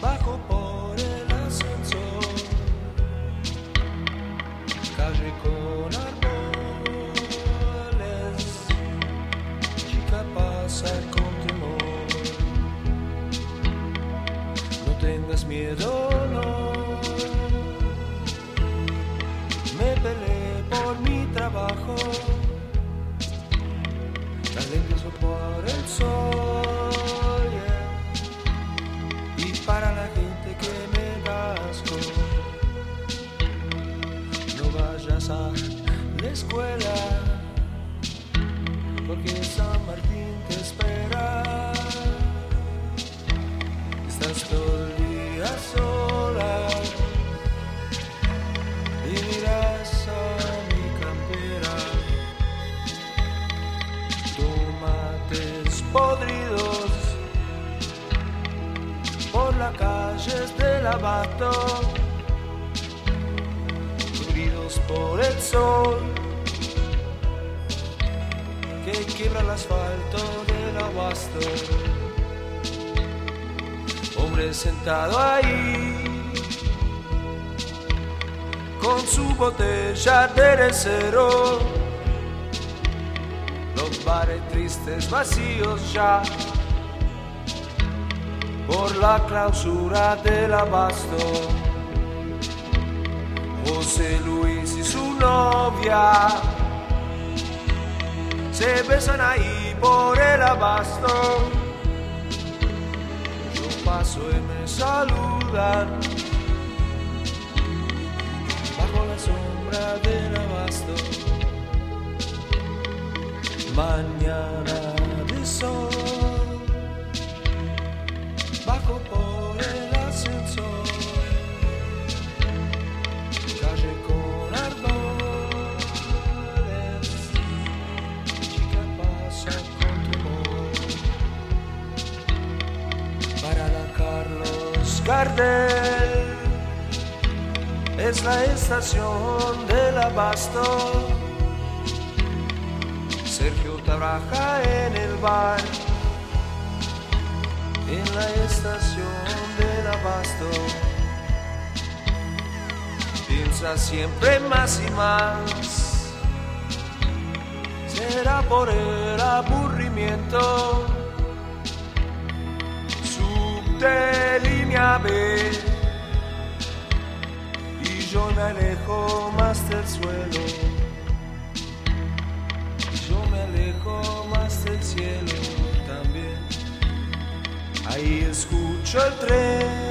bajo por el ascensor, calle con árboles, chica pasa con temor, no tengas miedo, no, me peleé por mi trabajo. La escuela, porque San Martín te espera. Estás todo el día sola y miras a mi campera. Tomates podridos por las calles del abasto, por el sol que quiebra el asfalto del abasto hombre sentado ahí con su botella de cero. Los bares tristes vacíos ya por la clausura del abasto. José Luis y su novia. Se besan ahí por el abasto. Paso y me saludan. Bajo la sombra del abasto. Mañana Gardel. Es la estación del abasto. Sergio trabaja en el bar, en la estación del abasto. Piensa siempre más y más. Será por el aburrimiento y yo me alejo más del suelo. Yo me alejo más del cielo también. Ahí escucho el tren